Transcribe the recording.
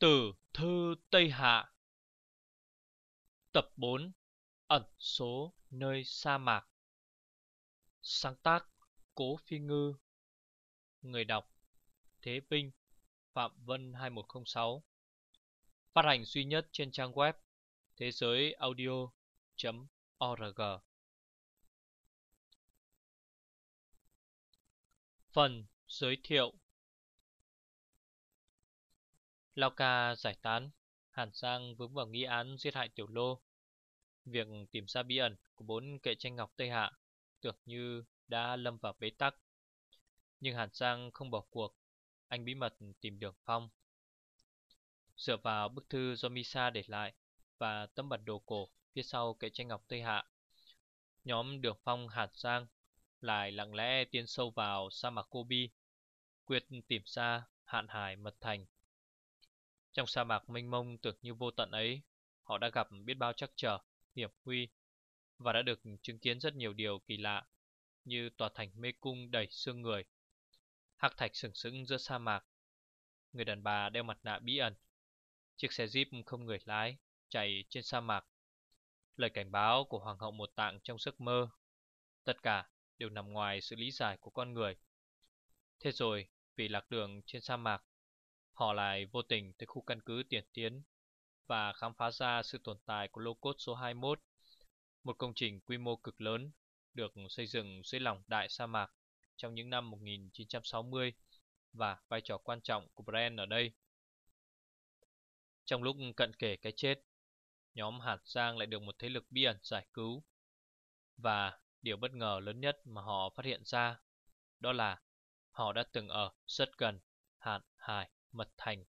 Từ thư Tây Hạ. Tập 4 Ẩn số nơi sa mạc. Sáng tác Cố Phi Ngư. Người đọc Thế Vinh, Phạm Vân 2106 Phát hành duy nhất trên trang web thế giới audio.org Phần giới thiệu Lao ca giải tán, Hàn Sang vướng vào nghi án giết hại Tiểu Lô. Việc tìm ra bí ẩn của bốn kệ tranh ngọc Tây Hạ tưởng như đã lâm vào bế tắc. Nhưng Hàn Sang không bỏ cuộc, anh bí mật tìm Đường Phong. Dựa vào bức thư do Misa để lại và tấm bản đồ cổ phía sau kệ tranh ngọc Tây Hạ, nhóm Đường Phong Hàn Sang lại lặng lẽ tiến sâu vào sa mạc Kobi, quyết tìm ra hạn hải mật thành trong sa mạc mênh mông tưởng như vô tận ấy, họ đã gặp biết bao chắc trở, hiểm huy và đã được chứng kiến rất nhiều điều kỳ lạ như tòa thành mê cung đầy xương người, hắc thạch sừng sững giữa sa mạc, người đàn bà đeo mặt nạ bí ẩn, chiếc xe jeep không người lái chạy trên sa mạc, lời cảnh báo của hoàng hậu một tạng trong giấc mơ, tất cả đều nằm ngoài sự lý giải của con người. Thế rồi, vì lạc đường trên sa mạc, Họ lại vô tình tới khu căn cứ tiền tiến và khám phá ra sự tồn tại của lô cốt số 21, một công trình quy mô cực lớn được xây dựng dưới lòng đại sa mạc trong những năm 1960 và vai trò quan trọng của Brand ở đây. Trong lúc cận kề cái chết, nhóm Hạt Giang lại được một thế lực bí ẩn giải cứu. Và điều bất ngờ lớn nhất mà họ phát hiện ra đó là họ đã từng ở rất gần Hạn Hải mật thành.